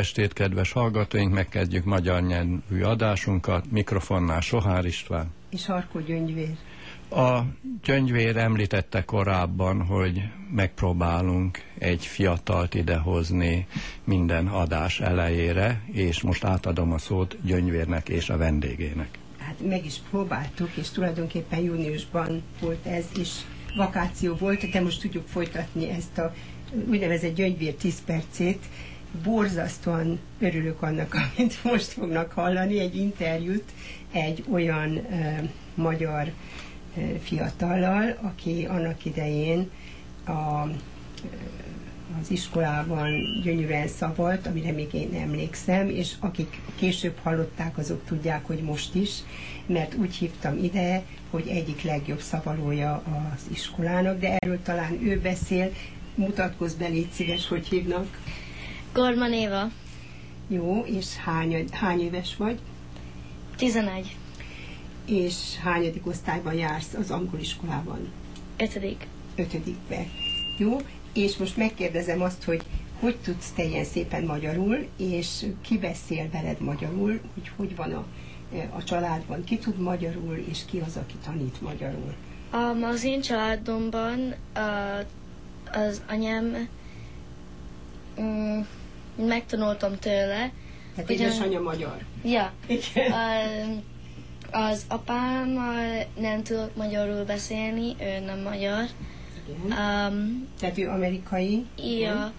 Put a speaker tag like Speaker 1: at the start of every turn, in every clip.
Speaker 1: estét, kedves hallgatóink! Megkezdjük magyar nyelvű adásunkat. Mikrofonnál Sohár István.
Speaker 2: és Harkó Gyöngyvér.
Speaker 1: A gyöngyvér említette korábban, hogy megpróbálunk egy fiatalt idehozni minden adás elejére, és most átadom a szót gyöngyvérnek és a vendégének.
Speaker 2: Hát meg is próbáltuk, és tulajdonképpen júniusban volt ez is, vakáció volt, de most tudjuk folytatni ezt a úgynevezett gyöngyvér 10 percét. Borzasztóan örülök annak, amit most fognak hallani, egy interjút egy olyan uh, magyar uh, fiatallal, aki annak idején a az iskolában gyönyörűen szavalt, amire még én emlékszem, és akik később hallották, azok tudják, hogy most is, mert úgy hívtam ide, hogy egyik legjobb szavalója az iskolának, de erről talán ő beszél. Mutatkozz be, légy szíves, hogy hívnak.
Speaker 3: Gorman Éva,
Speaker 2: Jó, és hány, hány éves vagy?
Speaker 3: 11.
Speaker 2: És hányadik osztályban jársz az angol iskolában?
Speaker 3: 5.
Speaker 2: ötödikbe. Jó? És most megkérdezem azt, hogy hogy tudsz te ilyen szépen magyarul, és ki beszél veled magyarul, hogy hogy van a, a családban, ki tud magyarul, és ki az, aki tanít magyarul.
Speaker 3: Um, az én családomban uh, az anyám um, megtanultam tőle.
Speaker 2: Tehát
Speaker 3: Ugyan-
Speaker 2: édesanyja magyar.
Speaker 3: Ja.
Speaker 2: Igen.
Speaker 3: Um, az apámmal nem tudok magyarul beszélni, ő nem magyar.
Speaker 2: Igen.
Speaker 3: Um,
Speaker 2: Tehát ő amerikai.
Speaker 3: ja,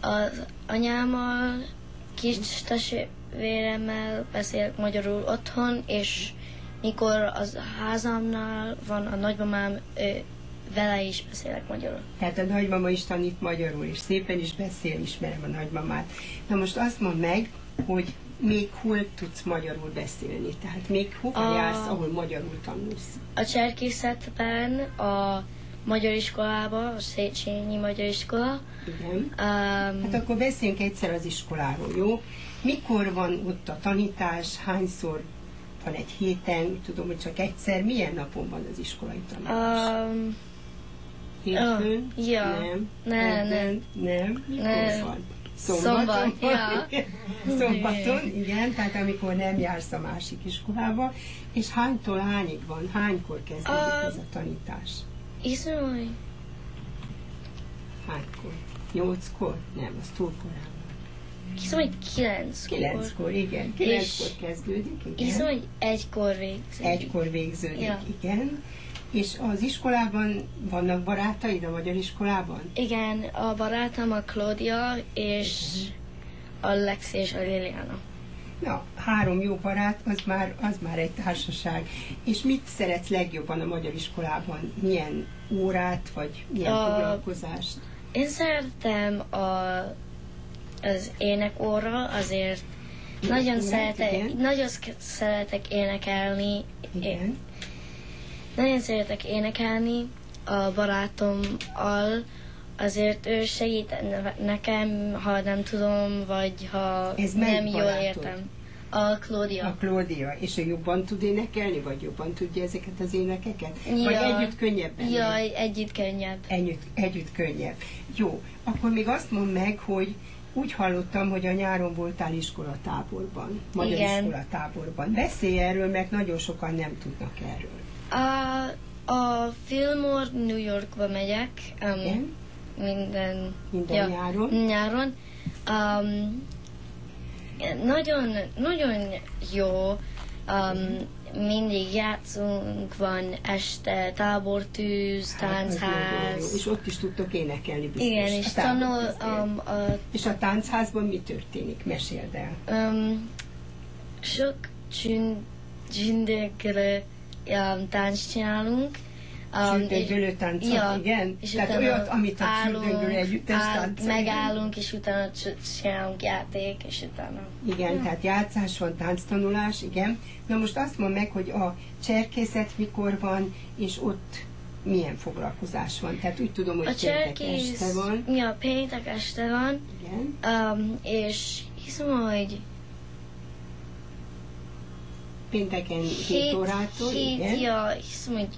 Speaker 3: az anyámmal, kis testvéremmel beszélek magyarul otthon, és mikor az házamnál van a nagymamám, ő, vele is beszélek magyarul.
Speaker 2: Tehát a nagymama is tanít magyarul, és szépen is beszél, ismerem a nagymamát. Na most azt mondd meg, hogy még hol tudsz magyarul beszélni? Tehát még hova
Speaker 3: A-
Speaker 2: jársz, ahol magyarul tanulsz?
Speaker 3: A cserkészetben, a magyar iskolába, a Széchenyi Magyar Iskola.
Speaker 2: Igen.
Speaker 3: Um,
Speaker 2: Hát akkor beszéljünk egyszer az iskoláról, jó? Mikor van ott a tanítás, hányszor van egy héten, tudom, hogy csak egyszer, milyen napon van az iskolai tanítás?
Speaker 3: um,
Speaker 2: Hétfőn?
Speaker 3: ja.
Speaker 2: Nem.
Speaker 3: Nem?
Speaker 2: Nem. Mikor
Speaker 3: Nem.
Speaker 2: van?
Speaker 3: Szombat, ja.
Speaker 2: Szombaton, igen, tehát amikor nem jársz a másik iskolába, és hánytól hányig van, hánykor kezdődik
Speaker 3: Ah.
Speaker 2: ez a tanítás?
Speaker 3: hiszem, hogy
Speaker 2: Hánykor? Nyolckor? Nem, az túl korán.
Speaker 3: hiszem, hogy kilenckor.
Speaker 2: Kilenckor, igen. Kilenckor kezdődik, igen.
Speaker 3: Hiszem, hogy egykor végződik.
Speaker 2: Egykor végződik,
Speaker 3: Ja.
Speaker 2: igen. És az iskolában vannak barátaid a magyar iskolában?
Speaker 3: Igen, a barátom a Claudia, és a Lexi és a Liliana.
Speaker 2: Na, három jó barát, az már, az már egy társaság. És mit szeretsz legjobban a magyar iskolában? Milyen órát, vagy milyen
Speaker 3: A-
Speaker 2: foglalkozást?
Speaker 3: Én szeretem a, az ének óra, azért nagyon
Speaker 2: órát,
Speaker 3: szeretek,
Speaker 2: igen.
Speaker 3: nagyon szeretek énekelni.
Speaker 2: Igen.
Speaker 3: Nagyon szeretek énekelni a barátommal, azért ő segít ne- nekem, ha nem tudom, vagy ha
Speaker 2: Ez
Speaker 3: nem jól
Speaker 2: barátod?
Speaker 3: értem. A Claudia.
Speaker 2: A Claudia. És ő jobban tud énekelni, vagy jobban tudja ezeket az énekeket? Vagy
Speaker 3: Ja.
Speaker 2: együtt könnyebben?
Speaker 3: Jaj, együtt könnyebb.
Speaker 2: Együtt, együtt könnyebb. Jó, akkor még azt mondd meg, hogy úgy hallottam, hogy a nyáron voltál iskolatáborban, magyar
Speaker 3: Igen.
Speaker 2: iskolatáborban. Beszélj erről, mert nagyon sokan nem tudnak erről.
Speaker 3: A, a Fillmore New Yorkba megyek um,
Speaker 2: Igen?
Speaker 3: minden,
Speaker 2: Minden nyáron?
Speaker 3: nyáron. Um, nagyon, nagyon jó. Um, mindig játszunk, van este tábortűz,
Speaker 2: Hát,
Speaker 3: táncház.
Speaker 2: És ott is tudtok énekelni biztos.
Speaker 3: Igen, és tanul, um, a,
Speaker 2: És a táncházban mi történik? Meséld el.
Speaker 3: um, sok csünd, csündökre um, tánc csinálunk. Um,
Speaker 2: táncot,
Speaker 3: ja,
Speaker 2: igen?
Speaker 3: És
Speaker 2: Tehát
Speaker 3: utána
Speaker 2: olyat, amit a csürdögölő együttes igen?
Speaker 3: Megállunk, és utána csinálunk játék, és utána...
Speaker 2: Igen, tehát játszás van, tánctanulás, igen. Na most azt mondd meg, hogy a cserkészet mikor van, és ott milyen foglalkozás van. Tehát úgy tudom, hogy
Speaker 3: A
Speaker 2: péntek este van.
Speaker 3: Ja, péntek este van,
Speaker 2: Igen.
Speaker 3: um, és hiszem, hogy
Speaker 2: Pénteken 7 órától,
Speaker 3: hét,
Speaker 2: igen.
Speaker 3: ja, hiszem, hogy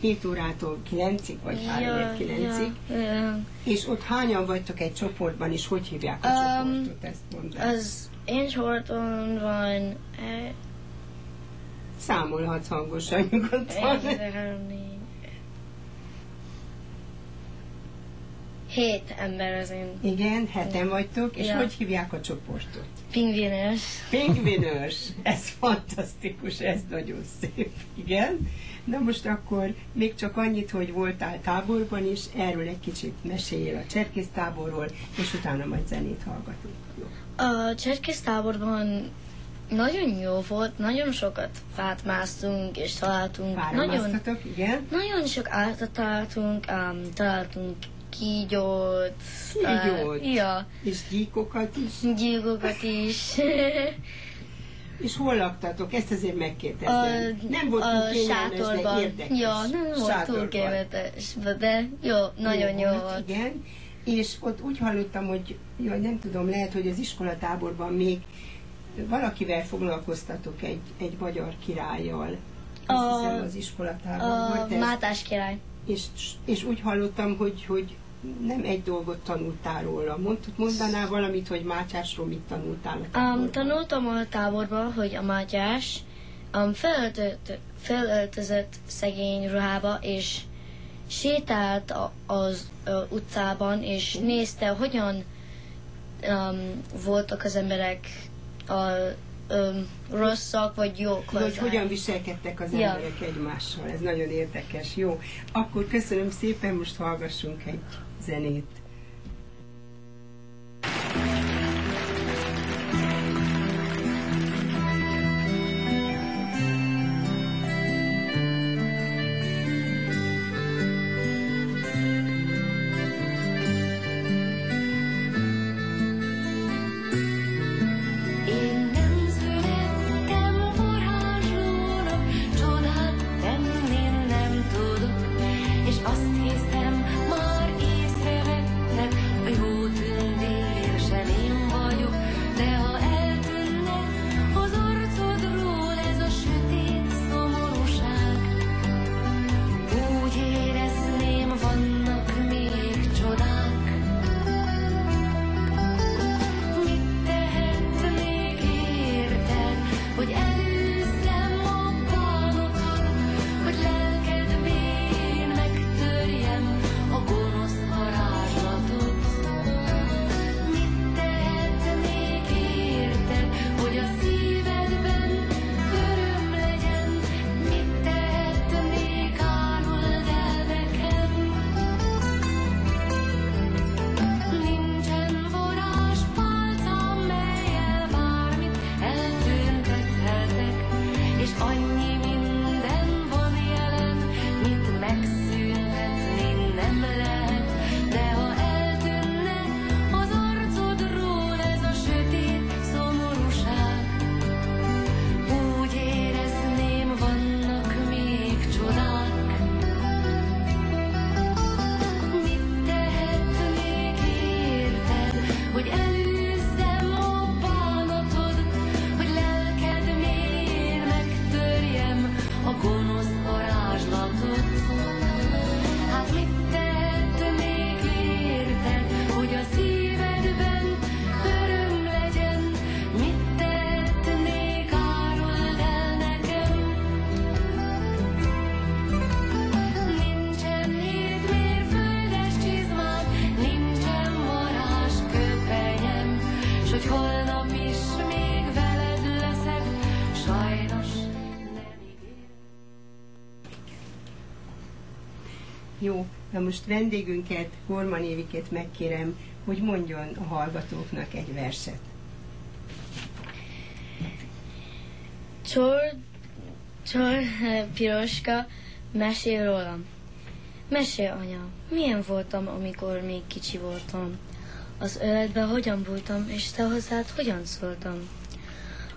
Speaker 2: 7 órától 9-ig, vagy 3 9-ig.
Speaker 3: ja, ja.
Speaker 2: És ott hányan vagytok egy csoportban, és hogy hívják a
Speaker 3: Um,
Speaker 2: csoportot, ezt mondd el.
Speaker 3: Az én csoporton van eh,
Speaker 2: Számolhatsz hangosan,
Speaker 3: egy,
Speaker 2: nyugodtan.
Speaker 3: kettő, három, négy, Hét ember az én
Speaker 2: Igen, heten vagytok, és
Speaker 3: Ja.
Speaker 2: hogy hívják a csoportot?
Speaker 3: pingvines.
Speaker 2: Pingvinős, ez fantasztikus, ez nagyon szép, igen. Na most akkor még csak annyit, hogy voltál táborban is, erről egy kicsit meséljél a cserkész táborról, és utána majd zenét hallgatunk. Jó.
Speaker 3: A cserkész táborban nagyon jó volt, nagyon sokat fát másztunk és találtunk. Nagyon,
Speaker 2: Fáramasztatok, igen?
Speaker 3: nagyon sok állatot találtunk, um, találtunk kígyót.
Speaker 2: Kígyót?
Speaker 3: Uh, ja,
Speaker 2: És gyíkokat is.
Speaker 3: gyilkokat is.
Speaker 2: És hol laktatok? Ezt azért
Speaker 3: a,
Speaker 2: megkérdezem. Nem volt túl
Speaker 3: a
Speaker 2: kényelmes, de
Speaker 3: sátorban.
Speaker 2: érdekes.
Speaker 3: Ja, nem volt túl
Speaker 2: Sátorban.
Speaker 3: kényelmes, de jó, nagyon jó volt.
Speaker 2: Igen, és ott úgy hallottam, hogy jaj, nem tudom, lehet, hogy az iskolatáborban még valakivel foglalkoztatok egy, egy magyar királlyal. Azt
Speaker 3: A-
Speaker 2: hiszem az iskolatáborban
Speaker 3: A
Speaker 2: ez.
Speaker 3: Mátás király.
Speaker 2: És, és úgy hallottam, hogy, hogy nem egy dolgot tanultál róla. Mond, mondanál valamit, hogy Mátyásról mit tanultál?
Speaker 3: Um, tanultam a táborban, hogy a Mátyás um, felöltött, felöltözött szegény ruhába, és sétált az utcában, és nézte, hogyan um, voltak az emberek a, um, rosszak vagy jók hozzá.
Speaker 2: hogyan viselkedtek az
Speaker 3: Ja.
Speaker 2: emberek egymással. Ez nagyon érdekes. Jó, akkor köszönöm szépen, most hallgassunk egy zenét. Most vendégünket, Gorman Évikét megkérem, hogy mondjon a hallgatóknak egy verset.
Speaker 3: Csor, csor, piroska, mesél rólam. Mesél, anya, milyen voltam, amikor még kicsi voltam? Az öletben hogyan voltam, és te hozzád hogyan szóltam?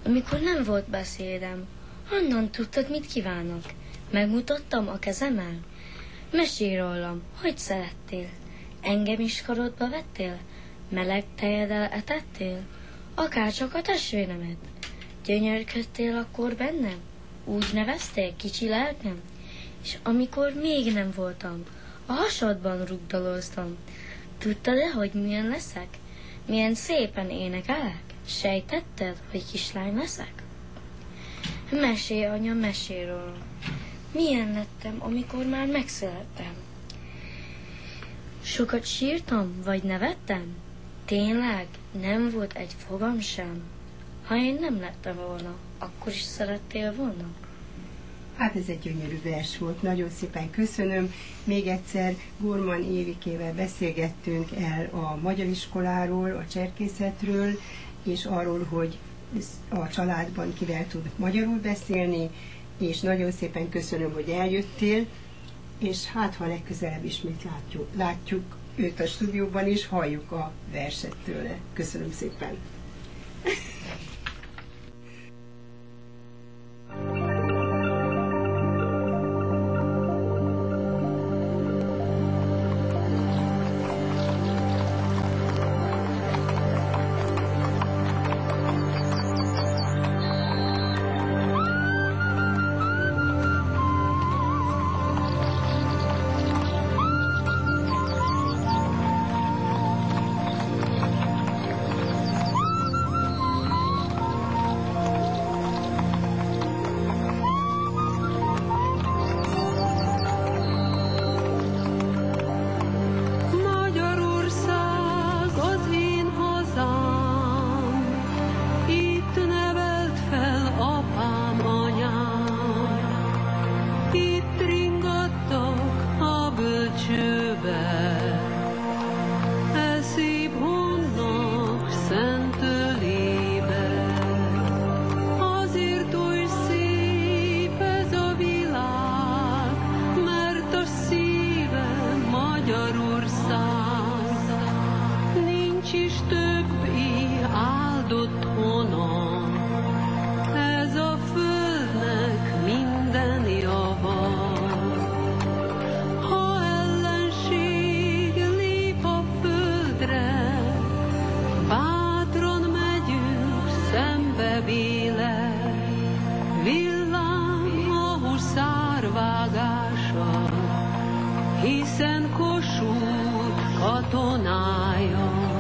Speaker 3: Amikor nem volt beszédem, honnan tudtad, mit kívánok? Megmutattam a kezemmel? Mesélj rólam, hogy szerettél? Engem is karodba vettél? Meleg tejedel etettél? Akár csak a testvéremet? Gyönyörködtél akkor bennem? Úgy neveztél kicsi lelkem? És amikor még nem voltam, a hasadban rugdaloztam. Tudtad-e, hogy milyen leszek? Milyen szépen énekelek? Sejtetted, hogy kislány leszek? Mesélj, anya, mesélj róla. Milyen lettem, amikor már megszülettem? Sokat sírtam, vagy nevettem? Tényleg, nem volt egy fogam sem. Ha én nem lettem volna, akkor is szerettél volna?
Speaker 2: Hát ez egy gyönyörű vers volt, nagyon szépen köszönöm. Még egyszer Gorman Évikével beszélgettünk el a magyar iskoláról, a cserkészetről, és arról, hogy a családban kivel tud magyarul beszélni, és nagyon szépen köszönöm, hogy eljöttél, és hát ha legközelebb ismét látjuk, látjuk őt a stúdióban is, halljuk a verset tőle. Köszönöm szépen.
Speaker 4: Hiszen Kossuth katonája.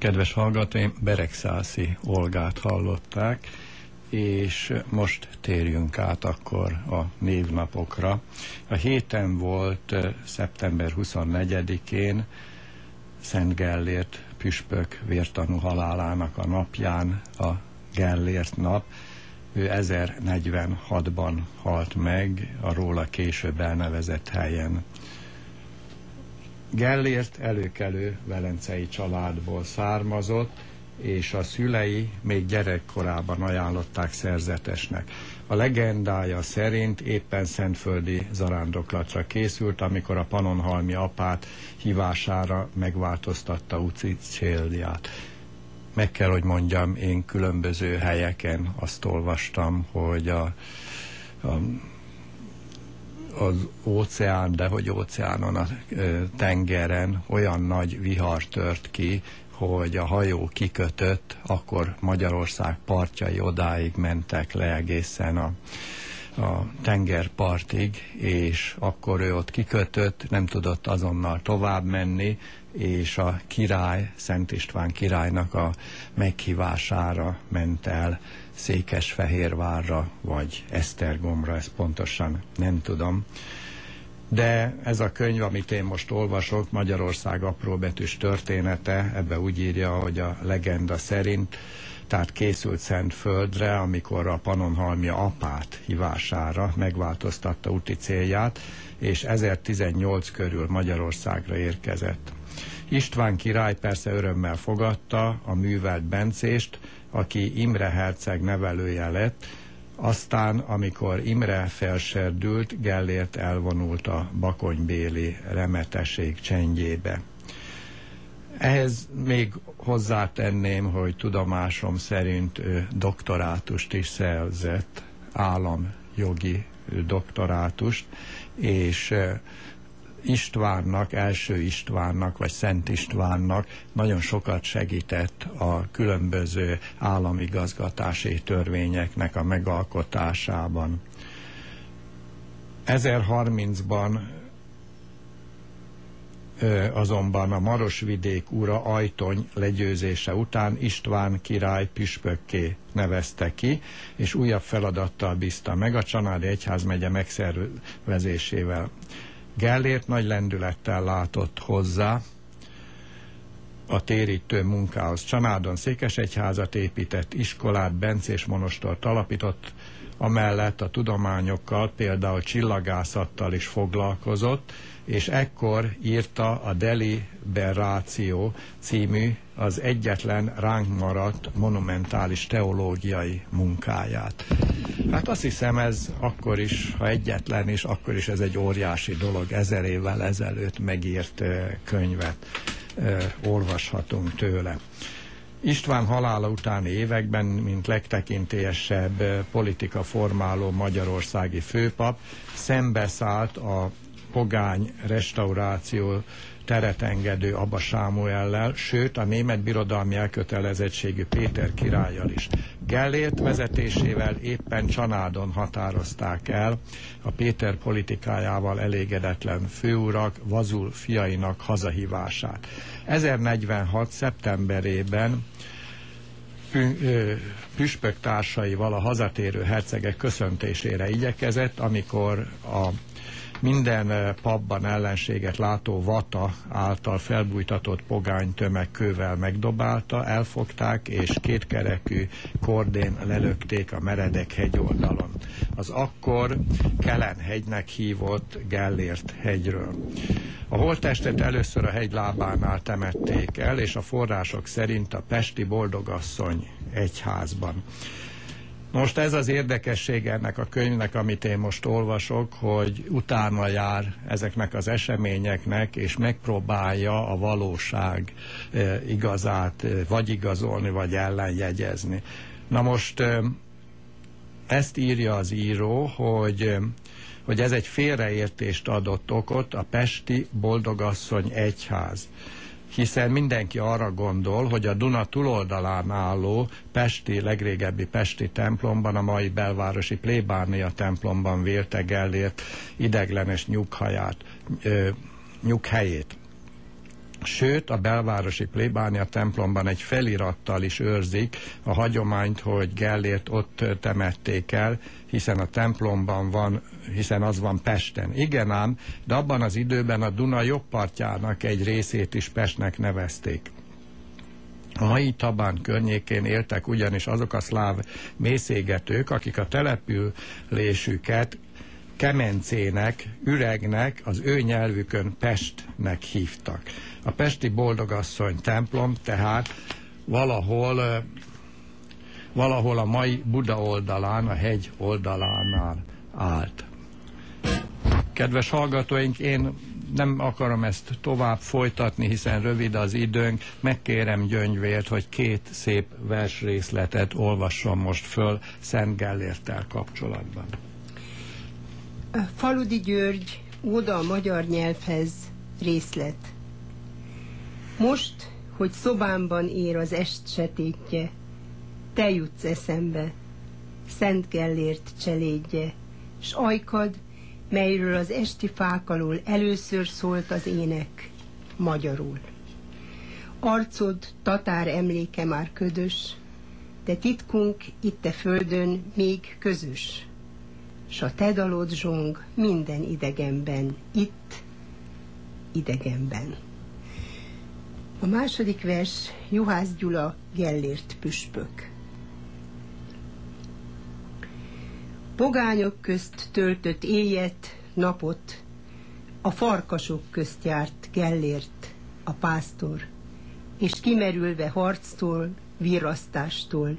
Speaker 1: Kedves hallgatóim, Beregszászi Olgát hallották, és most térjünk át akkor a névnapokra. A héten volt szeptember 24-én Szent Gellért püspök vértanú halálának a napján a Gellért nap. Ő 1046-ban halt meg a róla később elnevezett helyen. Gellért előkelő velencei családból származott, és a szülei még gyerekkorában ajánlották szerzetesnek. A legendája szerint éppen szentföldi zarándoklatra készült, amikor a panonhalmi apát hívására megváltoztatta utci célját. Meg kell, hogy mondjam, én különböző helyeken azt olvastam, hogy a, a az óceán, de hogy óceánon, a tengeren olyan nagy vihar tört ki, hogy a hajó kikötött, akkor Magyarország partjai odáig mentek le egészen a, a tengerpartig, és akkor ő ott kikötött, nem tudott azonnal tovább menni, és a király, Szent István királynak a meghívására ment el Székesfehérvárra, vagy Esztergomra, ezt pontosan nem tudom. De ez a könyv, amit én most olvasok, Magyarország apróbetűs története, ebbe úgy írja, hogy a legenda szerint, tehát készült Szentföldre, amikor a Panonhalmia apát hívására megváltoztatta úti célját, és 1018 körül Magyarországra érkezett. István király persze örömmel fogadta a művelt Bencést, aki Imre herceg nevelője lett, aztán, amikor Imre felserdült, Gellért elvonult a bakonybéli remeteség csendjébe. Ehhez még hozzátenném, hogy tudomásom szerint ő doktorátust is szerzett, államjogi doktorátust, és Istvánnak, első Istvánnak, vagy Szent Istvánnak nagyon sokat segített a különböző államigazgatási törvényeknek a megalkotásában. 1030-ban azonban a Marosvidék ura Ajtony legyőzése után István király püspökké nevezte ki, és újabb feladattal bízta meg a Csanádi Egyházmegye megszervezésével. Gellért nagy lendülettel látott hozzá a térítő munkához. Csanádon székesegyházat épített, iskolát, bencés monostort alapított, amellett a tudományokkal, például csillagászattal is foglalkozott, és ekkor írta a Deliberáció című az egyetlen ránk maradt monumentális teológiai munkáját. Hát azt hiszem ez akkor is, ha egyetlen is, akkor is ez egy óriási dolog. Ezer évvel ezelőtt megírt könyvet olvashatunk tőle. István halála utáni években, mint legtekintélyesebb politika formáló magyarországi főpap, szembeszállt a pogány restauráció teret engedő Abba Sámuellel, sőt a német birodalmi elkötelezettségű Péter királlyal is. Gellért vezetésével éppen Csanádon határozták el a Péter politikájával elégedetlen főurak Vazul fiainak hazahívását. 1046. szeptemberében püspök társaival a hazatérő hercegek köszöntésére igyekezett, amikor a minden pabban ellenséget látó vata által felbújtatott pogány tömegkővel megdobálta, elfogták és kétkerekű kordén lelökték a meredek hegyoldalon. Az akkor Kelen hegynek hívott Gellért hegyről. A holttestet először a hegy lábánál temették el, és a források szerint a Pesti Boldogasszony egyházban. Most ez az érdekesség ennek a könyvnek, amit én most olvasok, hogy utána jár ezeknek az eseményeknek, és megpróbálja a valóság e, igazát e, vagy igazolni, vagy ellenjegyezni. Na most e, ezt írja az író, hogy hogy ez egy félreértést adott okot a Pesti Boldogasszony egyház hiszen mindenki arra gondol, hogy a Duna túloldalán álló Pesti, legrégebbi Pesti templomban, a mai belvárosi plébánia templomban vélte ideglenes nyughaját, ö, nyughelyét. Sőt, a belvárosi plébánia templomban egy felirattal is őrzik a hagyományt, hogy Gellért ott temették el, hiszen a templomban van, hiszen az van Pesten. Igen ám, de abban az időben a Duna jobb partjának egy részét is Pestnek nevezték. A mai Tabán környékén éltek ugyanis azok a szláv mészégetők, akik a településüket kemencének, üregnek, az ő nyelvükön Pestnek hívtak. A Pesti Boldogasszony templom tehát valahol, valahol a mai Buda oldalán, a hegy oldalánál állt. Kedves hallgatóink, én nem akarom ezt tovább folytatni, hiszen rövid az időnk. Megkérem Gyöngyvért, hogy két szép versrészletet olvasson most föl Szent Gellérttel kapcsolatban.
Speaker 2: Faludi György, Óda a magyar nyelvhez részlet. Most, hogy szobámban ér az est setétje, te jutsz eszembe, Szent Gellért cselédje, s ajkad, melyről az esti fák alól először szólt az ének, magyarul. Arcod, tatár emléke már ködös, de titkunk itt a földön még közös. S a te dalod zsong minden idegenben, itt, idegenben. A második vers Juhász Gyula Gellért püspök. Pogányok közt töltött éjet, napot, a farkasok közt járt Gellért, a pásztor, és kimerülve harctól, virasztástól,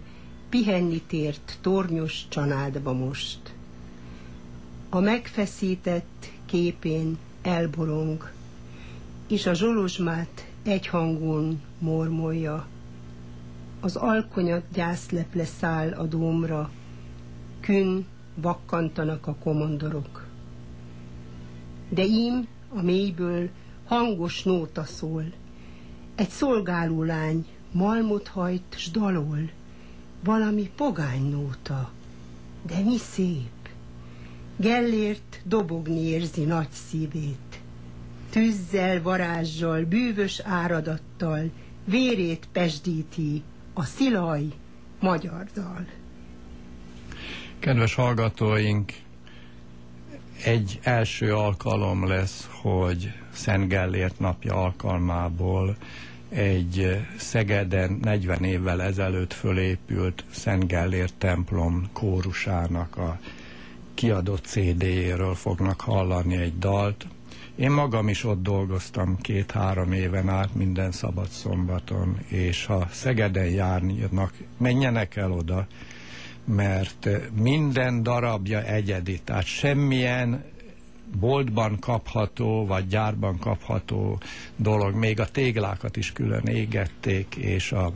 Speaker 2: pihenni tért tornyos csanádba most. A megfeszített képén elborong, és a zsolozsmát egyhangon mormolja. Az alkonyat gyászleple száll a dómra, kün vakkantanak a komondorok. De ím a mélyből hangos nóta szól. Egy szolgáló lány malmot hajt s dalol, valami pogány nóta, de mi szép. Gellért dobogni érzi nagy szívét. Tűzzel, varázsal, bűvös áradattal, vérét pesdíti a szilaj magyar dal.
Speaker 1: Kedves hallgatóink, egy első alkalom lesz, hogy Szent Gellért napja alkalmából egy Szegeden 40 évvel ezelőtt fölépült Szent Gellért templom kórusának a kiadott CD-jéről fognak hallani egy dalt. Én magam is ott dolgoztam két-három éven át minden szabad szombaton, és ha Szegeden járnak, menjenek el oda, mert minden darabja egyedi, tehát semmilyen boltban kapható, vagy gyárban kapható dolog, még a téglákat is külön égették, és a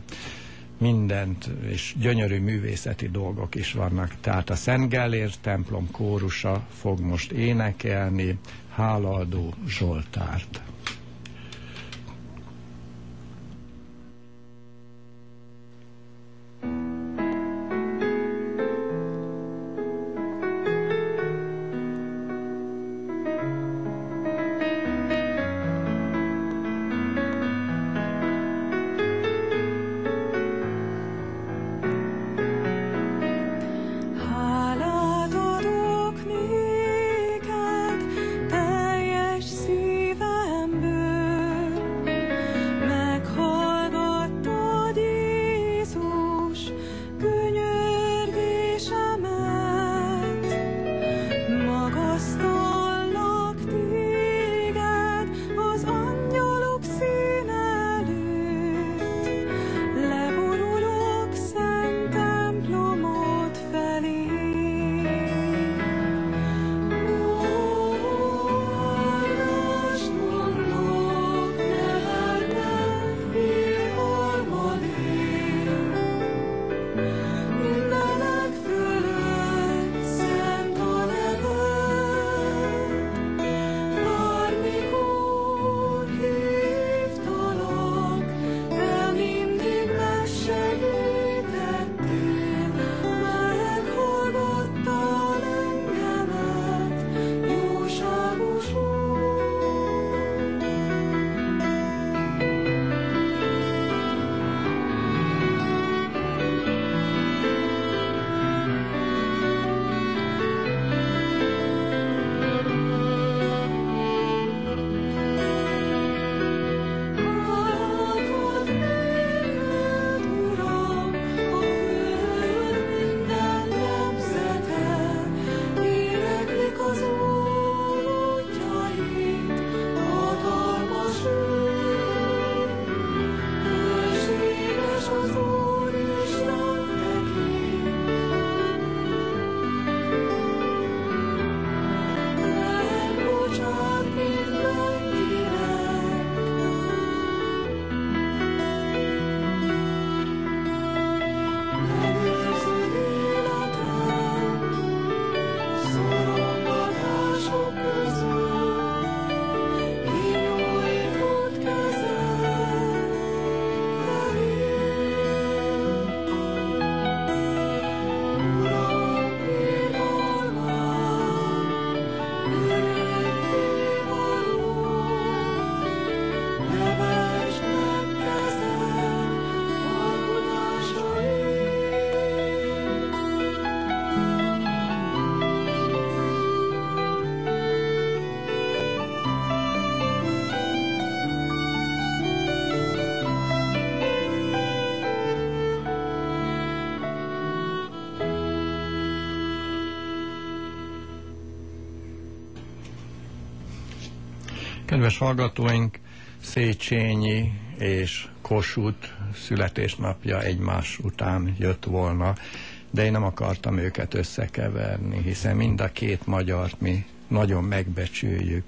Speaker 1: mindent, és gyönyörű művészeti dolgok is vannak. Tehát a Szent Gellért templom kórusa fog most énekelni hálaadó Zsoltárt.
Speaker 4: Hálát
Speaker 1: Kedves hallgatóink, Széchenyi és Kossuth születésnapja egymás után jött volna, de én nem akartam őket összekeverni, hiszen mind a két magyart mi nagyon megbecsüljük,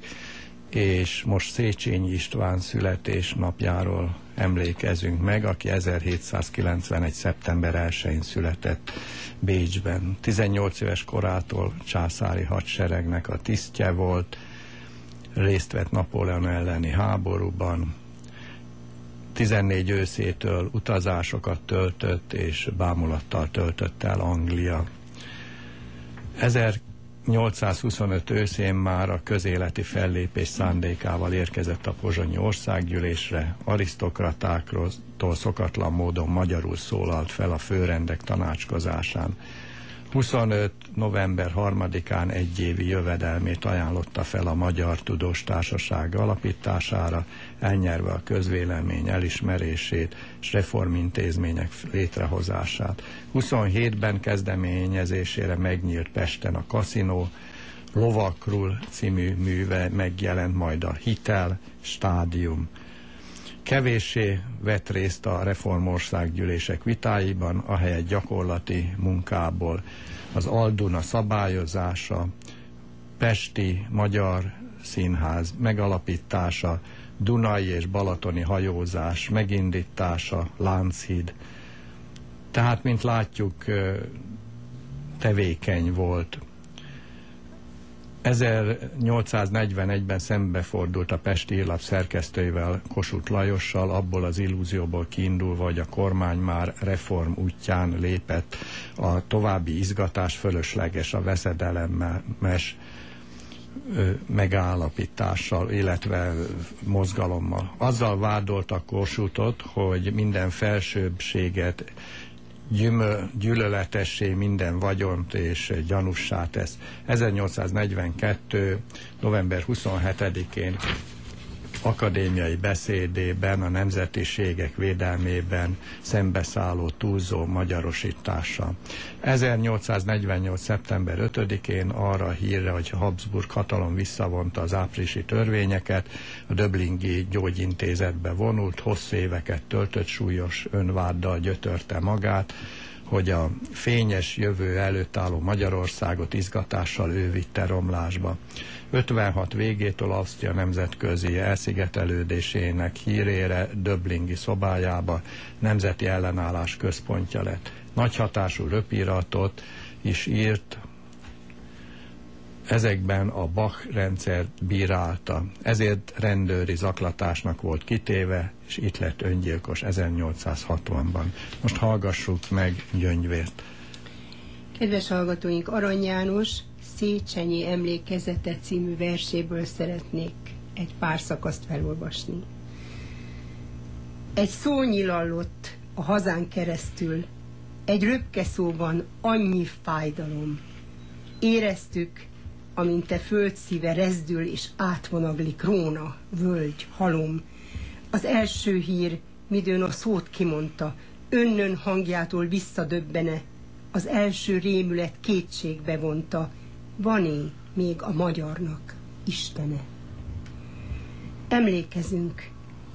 Speaker 1: és most Széchenyi István születésnapjáról emlékezünk meg, aki 1791. szeptember 1-én született Bécsben. 18 éves korától császári hadseregnek a tisztje volt, részt vett Napóleon elleni háborúban, 14 őszétől utazásokat töltött, és bámulattal töltött el Anglia. 1825 őszén már a közéleti fellépés szándékával érkezett a pozsonyi országgyűlésre, arisztokratáktól szokatlan módon magyarul szólalt fel a főrendek tanácskozásán. 25. november 3-án egyévi jövedelmét ajánlotta fel a Magyar Tudós Társaság alapítására, elnyerve a közvélemény elismerését és reformintézmények létrehozását. 27-ben kezdeményezésére megnyílt Pesten a kaszinó, Lovakról című műve megjelent majd a Hitel Stádium. Kevéssé vett részt a reformországgyűlések vitáiban, ahelyett gyakorlati munkából az Alduna szabályozása, Pesti Magyar Színház megalapítása, Dunai és Balatoni hajózás megindítása, Lánchíd. Tehát, mint látjuk, tevékeny volt 1841-ben szembefordult a Pesti Írlap szerkesztőivel, Kossuth Lajossal, abból az illúzióból kiindulva, hogy a kormány már reform útján lépett, a további izgatás fölösleges, a veszedelemmes megállapítással, illetve mozgalommal. Azzal vádoltak Kossuthot, hogy minden felsőbbséget gyümö, gyűlöletessé minden vagyont és gyanussá tesz. 1842. november 27-én akadémiai beszédében a nemzetiségek védelmében szembeszálló túlzó magyarosítása. 1848. szeptember 5-én arra hírre, hogy Habsburg hatalom visszavonta az áprilisi törvényeket, a Döblingi gyógyintézetbe vonult, hosszú éveket töltött súlyos önváddal gyötörte magát, hogy a fényes jövő előtt álló Magyarországot izgatással ő vitte romlásba. 56 végétől Ausztria nemzetközi elszigetelődésének hírére Döblingi szobájába nemzeti ellenállás központja lett. Nagy hatású röpiratot is írt, ezekben a Bach rendszert bírálta. Ezért rendőri zaklatásnak volt kitéve, és itt lett öngyilkos 1860-ban. Most hallgassuk meg Gyöngyvért.
Speaker 2: Kedves hallgatóink, Arany János Széchenyi emlékezete című verséből szeretnék egy pár szakaszt felolvasni. Egy szó nyilallott a hazán keresztül, egy röpke szóban annyi fájdalom. Éreztük, amint te földszíve rezdül és átvonaglik róna, völgy, halom. Az első hír, midőn a szót kimondta, önnön hangjától visszadöbbene, az első rémület kétségbe vonta, van-e még a magyarnak Istene? Emlékezünk,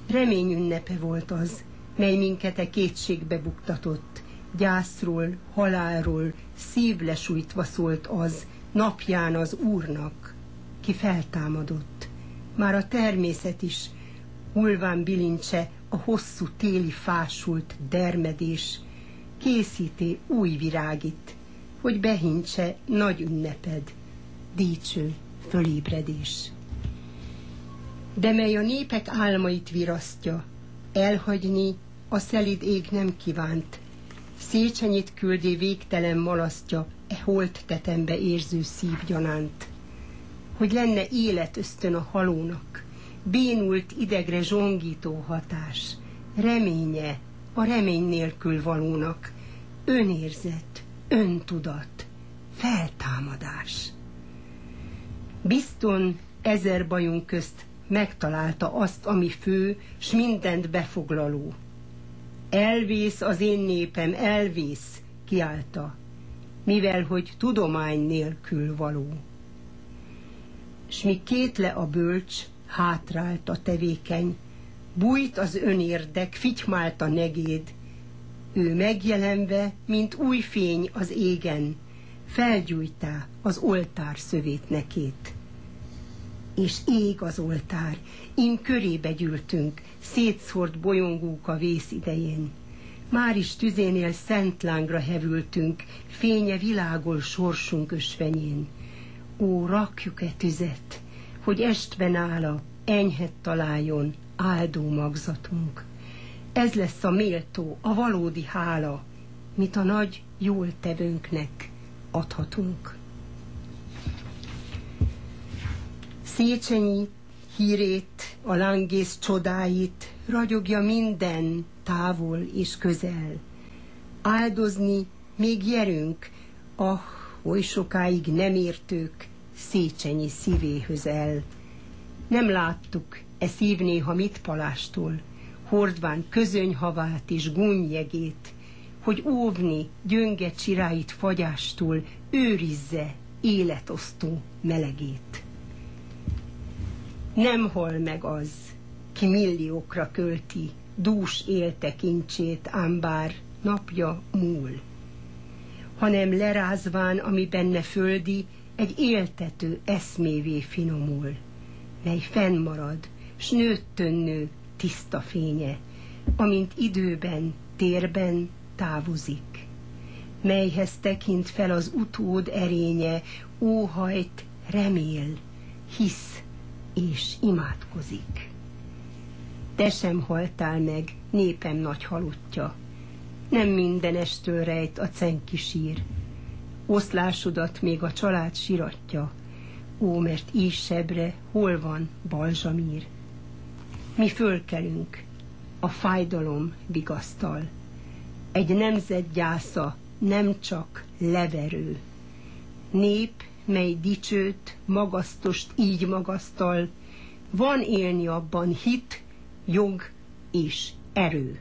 Speaker 2: remény ünnepe volt az, mely minket e kétségbe buktatott, gyászról, halálról szívlesújtva szólt az, napján az Úrnak, ki feltámadott. Már a természet is, hulván bilincse a hosszú téli fásult dermedés, készíté új virágit, hogy behintse nagy ünneped, dícső fölébredés. De mely a népek álmait virasztja, elhagyni a szelid ég nem kívánt, Széchenyit küldi végtelen malasztja, e holt tetembe érző szív gyanánt. Hogy lenne élet ösztön a halónak, bénult idegre zsongító hatás, reménye a remény nélkül valónak, önérzet, öntudat, feltámadás. Bizton ezer bajunk közt megtalálta azt, ami fő, s mindent befoglaló. Elvész az én népem, elvész, kiálta, mivel hogy tudomány nélkül való. S mi kétle a bölcs, hátrált a tevékeny, bújt az önérdek, fitymált a negéd. Ő megjelenve, mint új fény az égen, felgyújtá az oltár szövét nekét. És ég az oltár, im körébe gyűltünk, szétszórt bolyongók a vész idején. Már is tüzénél szent lángra hevültünk, fénye világol sorsunk ösvenyén. Ó, rakjuk-e tüzet, hogy estben álla, enyhet találjon áldó magzatunk. Ez lesz a méltó, a valódi hála, mit a nagy jól tevőnknek adhatunk. Széchenyi hírét, a lángész csodáit ragyogja minden távol és közel. Áldozni még jerünk, ah, oly sokáig nem értők Széchenyi szívéhöz el. Nem láttuk e szív néha mit palástól, hordván közönyhavát és gunnyegét, hogy óvni gyönge csiráit fagyástól, őrizze életosztó melegét. Nem hol meg az, ki milliókra költi dús éltekincsét, ám bár napja múl, hanem lerázván, ami benne földi, egy éltető eszmévé finomul, mely fennmarad, s nőttön nő tiszta fénye, amint időben, térben távozik, melyhez tekint fel az utód erénye, óhajt, remél, hisz és imádkozik. Te sem haltál meg, népem nagy halottja, nem minden estől rejt a cenki sír, oszlásodat még a család siratja, ó, mert így sebre hol van Balzsamír? Mi fölkelünk, a fájdalom vigasztal, egy nemzet gyásza nem csak leverő. Nép, mely dicsőt, magasztost így magasztal, van élni abban hit, jog és erő.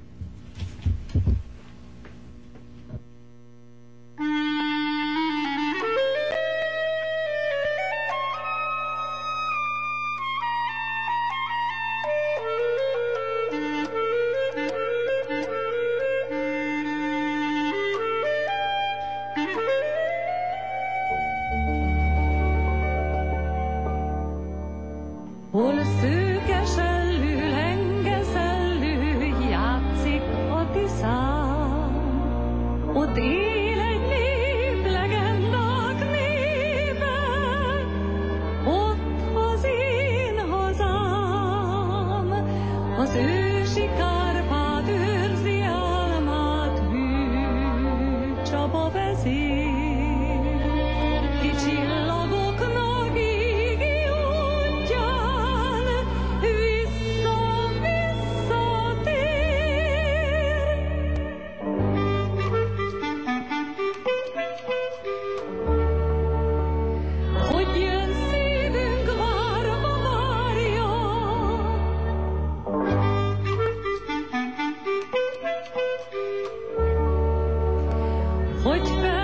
Speaker 4: hogy fel.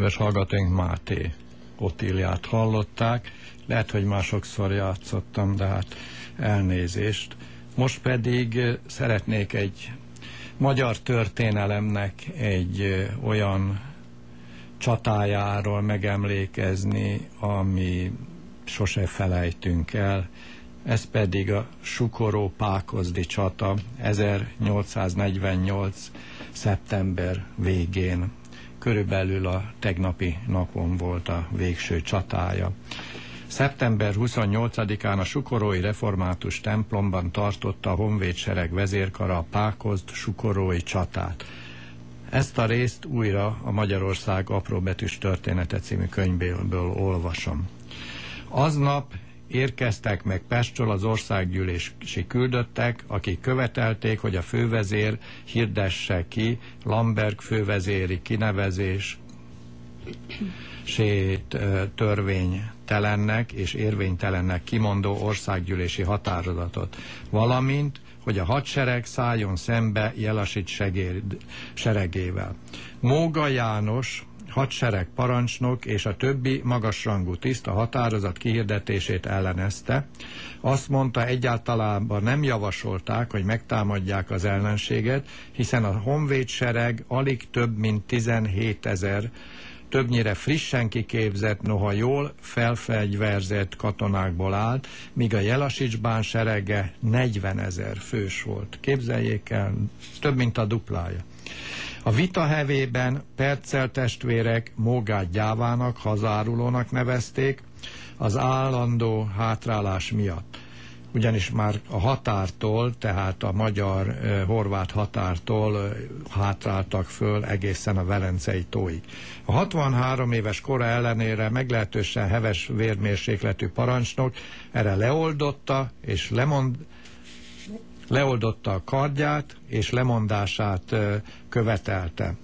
Speaker 1: Kedves hallgatóink, Máté Otíliát hallották. Lehet, hogy már sokszor játszottam, de hát elnézést. Most pedig eh, szeretnék egy magyar történelemnek egy eh, olyan csatájáról megemlékezni, ami sose felejtünk el. Ez pedig a Sukoró-Pákozdi csata 1848. szeptember végén. Körülbelül a tegnapi napon volt a végső csatája. Szeptember 28-án a Sukorói Református templomban tartotta a Honvédsereg vezérkara a Pákozd Sukorói csatát. Ezt a részt újra a Magyarország apróbetűs története című könyvből olvasom. Aznap érkeztek meg Pestről az országgyűlési küldöttek, akik követelték, hogy a fővezér hirdesse ki Lamberg fővezéri kinevezés sét törvénytelennek és érvénytelennek kimondó országgyűlési határozatot, valamint, hogy a hadsereg szálljon szembe Jelasics segéd, seregével. Móga János, hadsereg parancsnok és a többi magasrangú tiszt a határozat kihirdetését ellenezte. Azt mondta, egyáltalában nem javasolták, hogy megtámadják az ellenséget, hiszen a honvéd sereg alig több mint 17 ezer többnyire frissen kiképzett, noha jól felfegyverzett katonákból állt, míg a Jelasicsbán serege 40 ezer fős volt. Képzeljék el, több mint a duplája. A vita hevében Percel testvérek Mógát gyávának, hazárulónak nevezték az állandó hátrálás miatt ugyanis már a határtól, tehát a magyar-horvát határtól hátráltak föl egészen a Velencei tóig. A 63 éves kora ellenére meglehetősen heves vérmérsékletű parancsnok erre leoldotta, és lemond, leoldotta a kardját, és lemondását követelte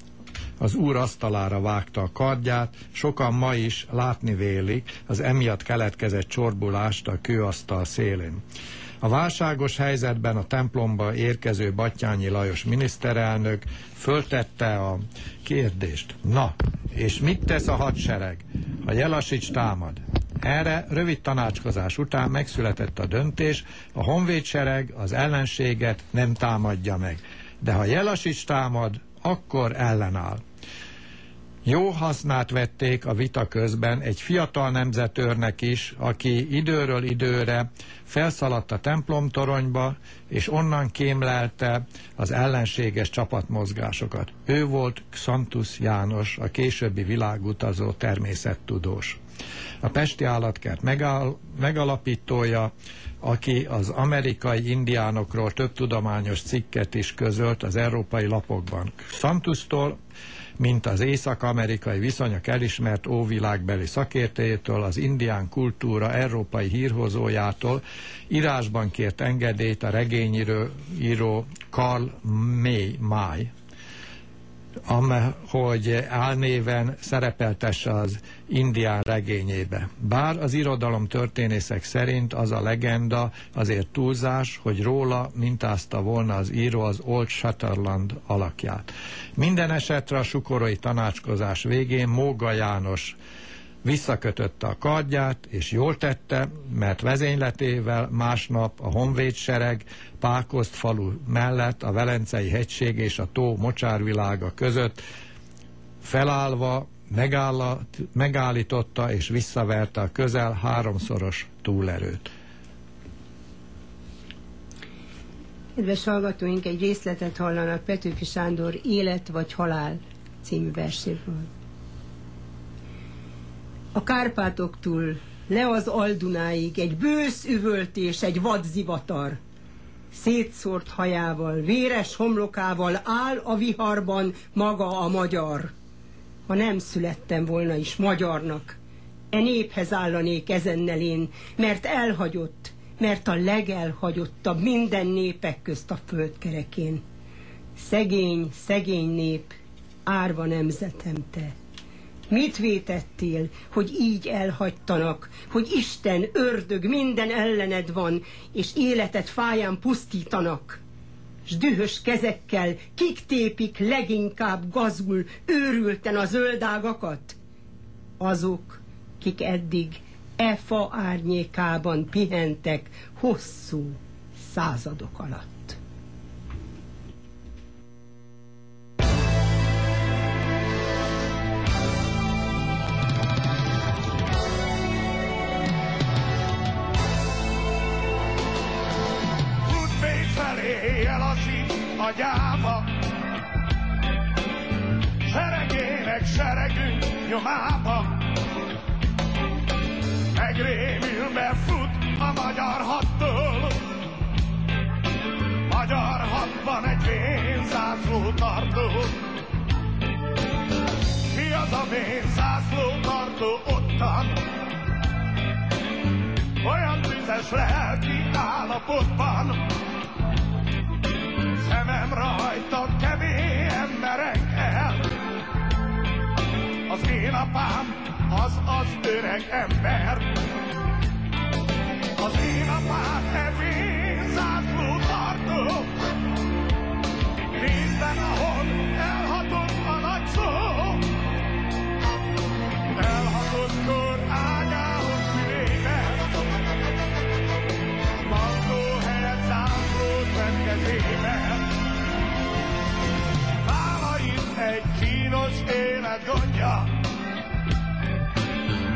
Speaker 1: az úr asztalára vágta a kardját, sokan ma is látni vélik az emiatt keletkezett csorbulást a kőasztal szélén. A válságos helyzetben a templomba érkező Battyányi Lajos miniszterelnök föltette a kérdést. Na, és mit tesz a hadsereg, ha Jelasics támad? Erre rövid tanácskozás után megszületett a döntés, a honvédsereg az ellenséget nem támadja meg. De ha Jelasics támad, akkor ellenáll. Jó hasznát vették a vita közben egy fiatal nemzetőrnek is, aki időről időre felszaladt a templomtoronyba, és onnan kémlelte az ellenséges csapatmozgásokat. Ő volt Xantus János, a későbbi világutazó természettudós. A Pesti Állatkert megáll, megalapítója, aki az amerikai indiánokról több tudományos cikket is közölt az európai lapokban. Xantustól mint az észak-amerikai viszonyok elismert óvilágbeli szakértőjétől, az indián kultúra európai hírhozójától írásban kért engedélyt a regényíró író Karl May, May hogy álnéven szerepeltesse az indián regényébe. Bár az irodalom történészek szerint az a legenda azért túlzás, hogy róla mintázta volna az író az Old Shatterland alakját. Minden esetre a sukorai tanácskozás végén Móga János visszakötötte a kardját, és jól tette, mert vezényletével másnap a honvédsereg Pákozt falu mellett a Velencei hegység és a tó mocsárvilága között felállva megállította és visszaverte a közel háromszoros túlerőt.
Speaker 2: Kedves hallgatóink, egy részletet hallanak Petőfi Sándor Élet vagy halál című verséből. A Kárpátoktól le az Aldunáig egy bősz üvöltés, egy vadzivatar. Szétszórt hajával, véres homlokával áll a viharban maga a magyar. Ha nem születtem volna is magyarnak, e néphez állanék ezennel én, mert elhagyott, mert a legelhagyottabb minden népek közt a földkerekén. Szegény, szegény nép, árva nemzetem te. Mit vétettél, hogy így elhagytanak, hogy Isten, ördög, minden ellened van, és életet fáján pusztítanak? s dühös kezekkel kik tépik leginkább gazul, őrülten a zöldágakat? Azok, kik eddig e fa árnyékában pihentek hosszú századok alatt.
Speaker 5: Felé elasít a gyáva, Seregének seregünk nyomába, Megrémülve fut a magyar hattól, Magyar hatban egy vénzászló tartó. Ki az a vénzászló tartó ottan? olyan tüzes lelki állapotban. Szemem rajta kevé emberekkel. Az én apám az az öreg ember. Az én apám e zászló tartó. Minden, ahol elhatott élet gondja.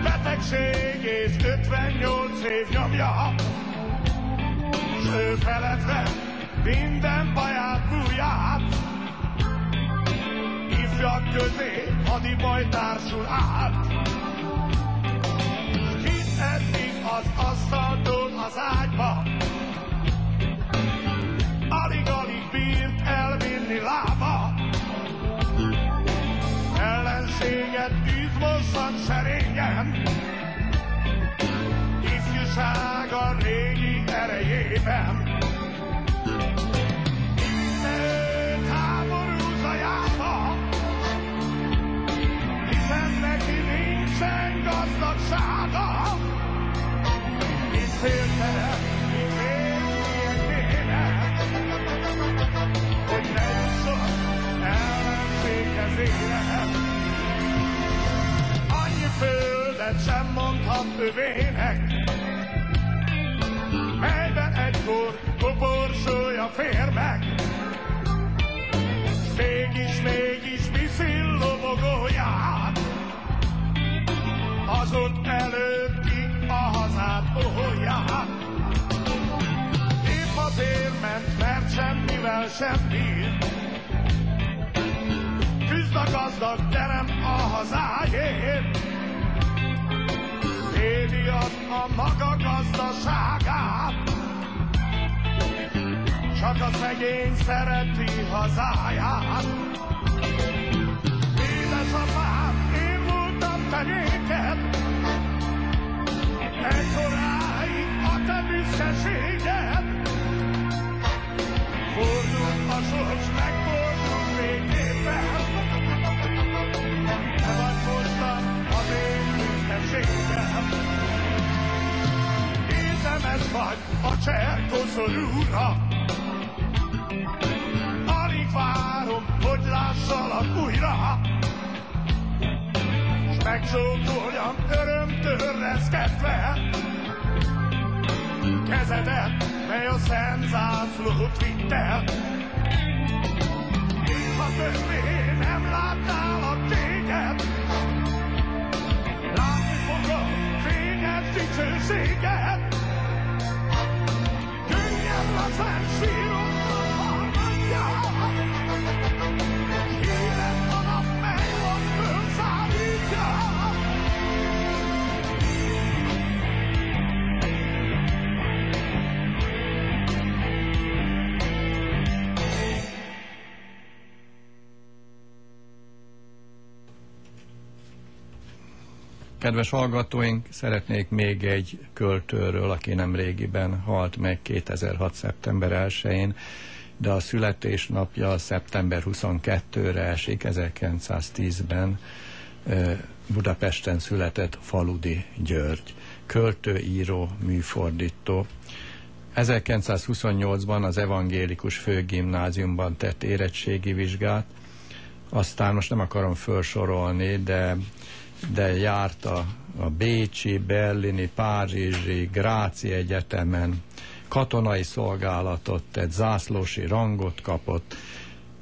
Speaker 5: Betegség és 58 év nyomja. S ő feledve minden baját, búját. Ifjak közé hadibaj társul át. Kit eddig az asztaltól az ágyba, Ellenséget üzmosszan serényen, ifjúsága régi erejében. Nincsen gazdagsága. Mint féltere, földet sem mondhat övének, melyben egykor koporsója fér meg. Mégis, mégis viszi lobogóját, az ott előtti a hazát óhaját. Épp azért ment, mert semmivel sem bír, küzd a gazdag, de nem a hazáért. Az a maga gazdaságát, csak a szegény szereti hazáját. Édesapám, én voltam te néked, ekkoráig a te büszkeséged. Fordult a sors, megfordult végképpen, büszkeségem. Érdemes vagy a cserkoszorúra, alig várom, hogy lássalak újra. S megzsókoljam örömtől reszketve, kezedet, mely a szent zászlót vitt el. Ha többé nem látnálak téged, fényes dicsőséget. Könnyebb lazán sírom
Speaker 1: Kedves hallgatóink, szeretnék még egy költőről, aki nem régiben halt meg 2006. szeptember 1-én, de a születésnapja szeptember 22-re esik, 1910-ben ö, Budapesten született Faludi György. Költő, író, műfordító. 1928-ban az evangélikus főgimnáziumban tett érettségi vizsgát, aztán most nem akarom felsorolni, de, de járt a, a Bécsi, Berlini, Párizsi, Gráci Egyetemen, katonai szolgálatot tett, zászlósi rangot kapott,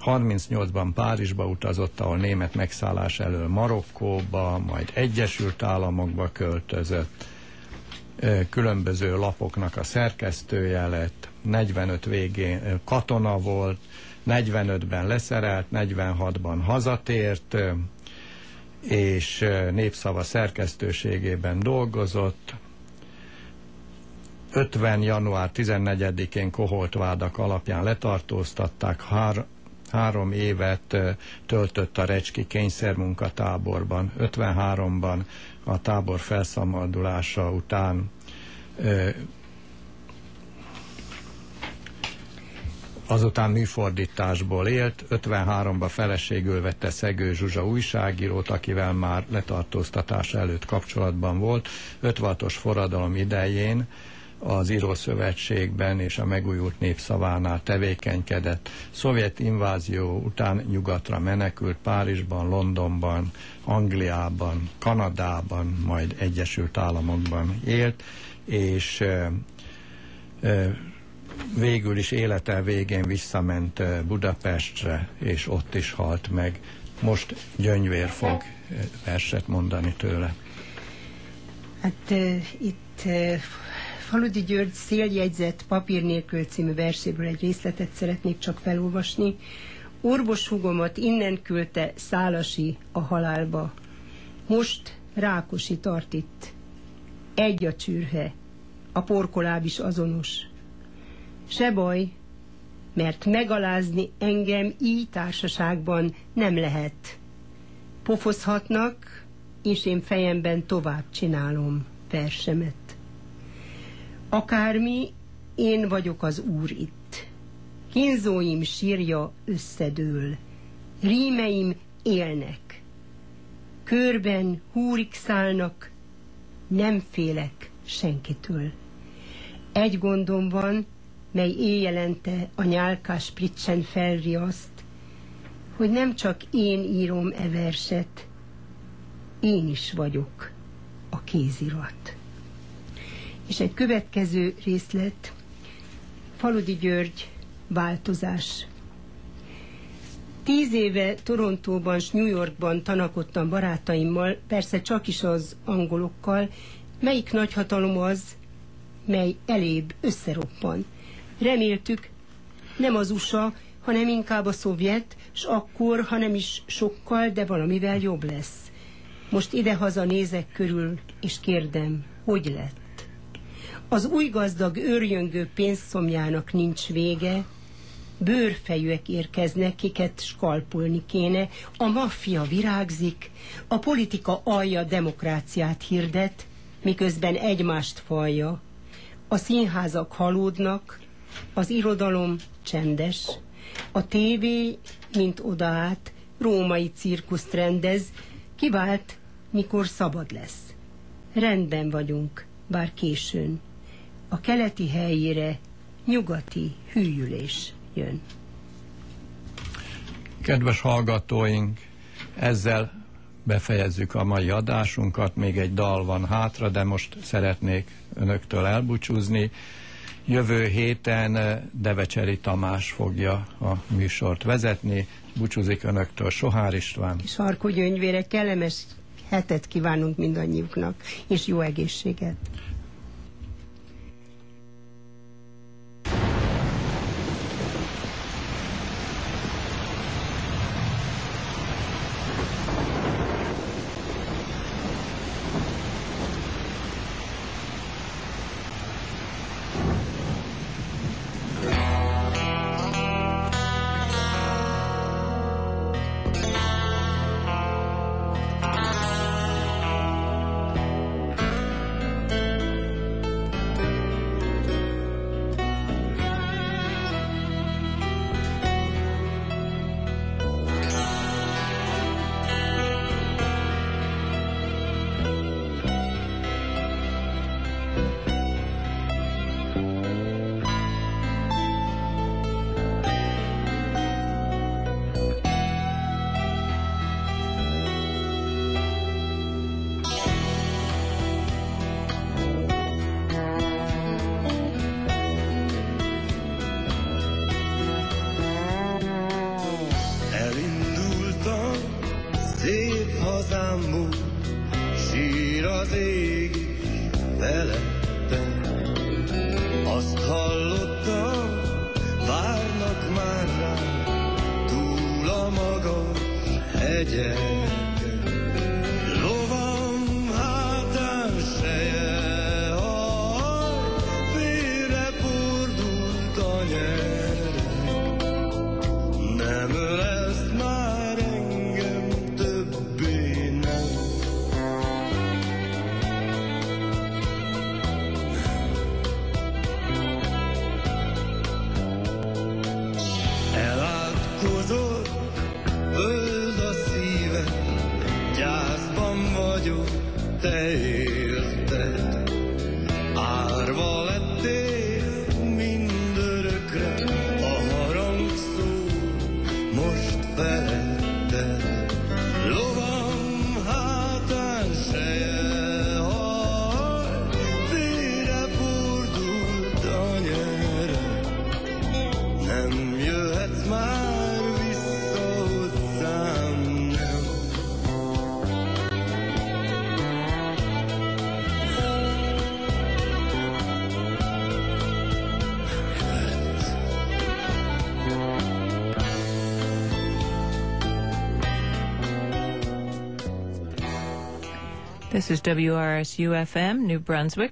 Speaker 1: 38-ban Párizsba utazott, ahol német megszállás elől Marokkóba, majd Egyesült Államokba költözött, különböző lapoknak a szerkesztője lett, 45 végén katona volt, 45-ben leszerelt, 46-ban hazatért, és népszava szerkesztőségében dolgozott. 50. január 14-én koholt vádak alapján letartóztatták, hár, három évet töltött a Recski kényszermunkatáborban. 53-ban a tábor felszabadulása után azután műfordításból élt, 53-ban feleségül vette Szegő Zsuzsa újságírót, akivel már letartóztatás előtt kapcsolatban volt. 56-os forradalom idején az Írószövetségben és a megújult népszavánál tevékenykedett. Szovjet invázió után nyugatra menekült Párizsban, Londonban, Angliában, Kanadában, majd Egyesült Államokban élt, és e, e, végül is élete végén visszament eh, Budapestre, és ott is halt meg. Most Gyöngyvér fog eh, verset mondani tőle.
Speaker 2: Hát uh, itt uh, Faludi György széljegyzett papír nélkül című verséből egy részletet szeretnék csak felolvasni. Orvos hugomat innen küldte Szálasi a halálba. Most Rákosi tart itt. Egy a csürhe, a porkoláb is azonos. Se baj, mert megalázni engem így társaságban nem lehet. Pofozhatnak, és én fejemben tovább csinálom versemet. Akármi, én vagyok az úr itt. Kínzóim sírja összedől. Rímeim élnek. Körben húrik szállnak, nem félek senkitől. Egy gondom van, mely éjjelente a nyálkás pritsen felriaszt, hogy nem csak én írom e verset, én is vagyok a kézirat. És egy következő részlet, Faludi György, változás. Tíz éve Torontóban és New Yorkban tanakodtam barátaimmal, persze csak is az angolokkal, melyik nagyhatalom az, mely elébb összeroppan. Reméltük, nem az USA, hanem inkább a szovjet, s akkor, ha nem is sokkal, de valamivel jobb lesz. Most idehaza nézek körül, és kérdem, hogy lett? Az új gazdag őrjöngő pénzszomjának nincs vége, bőrfejűek érkeznek, kiket skalpolni kéne, a maffia virágzik, a politika alja demokráciát hirdet, miközben egymást falja. A színházak halódnak, az irodalom csendes, a tévé, mint odaát, római cirkuszt rendez, kivált, mikor szabad lesz. Rendben vagyunk, bár későn. A keleti helyére nyugati hűlés jön.
Speaker 1: Kedves hallgatóink, ezzel befejezzük a mai adásunkat. Még egy dal van hátra, de most szeretnék önöktől elbúcsúzni. Jövő héten eh, Devecseri Tamás fogja a műsort vezetni. Búcsúzik önöktől Sohár István.
Speaker 2: És Harkó gyöngyvére kellemes hetet kívánunk mindannyiuknak, és jó egészséget.
Speaker 6: This is WRSU FM, New Brunswick.